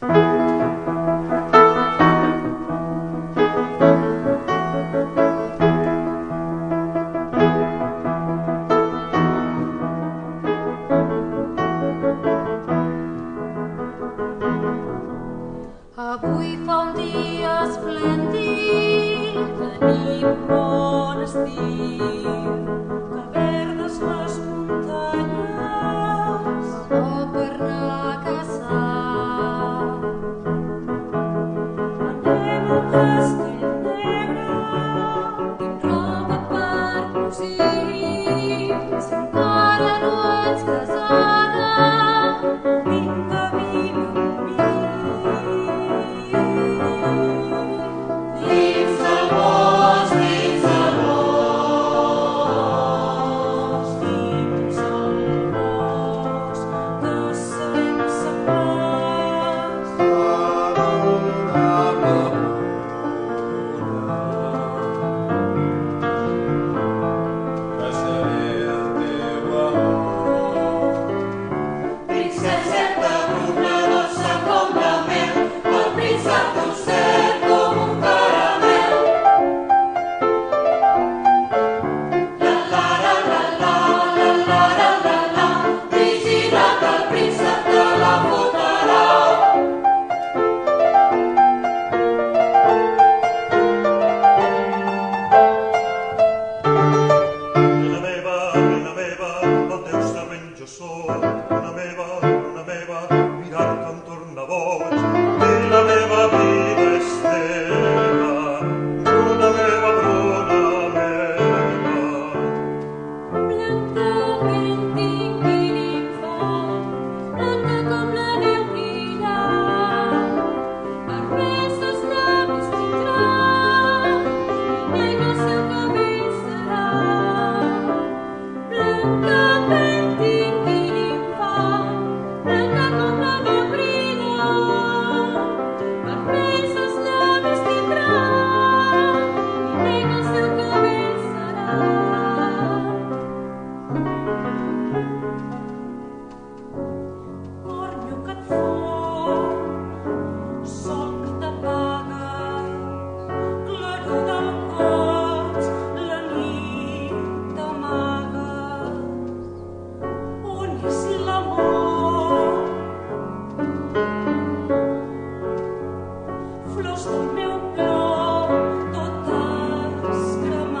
Avui fa un dia esplèndid, tenim bon estil. Apple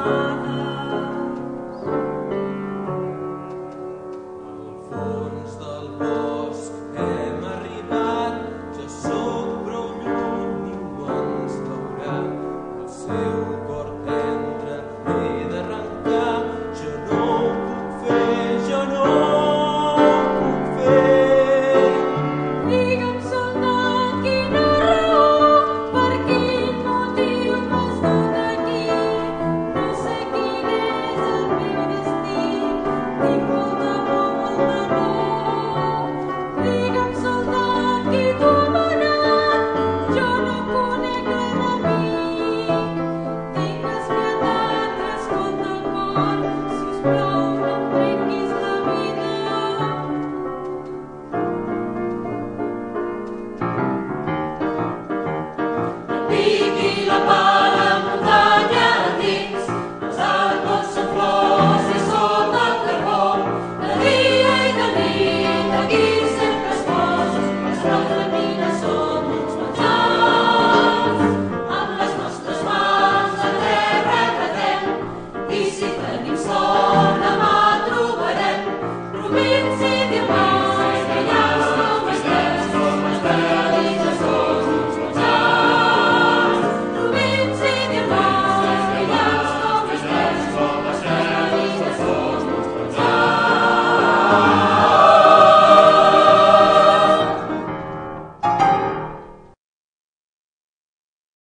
my Thank you.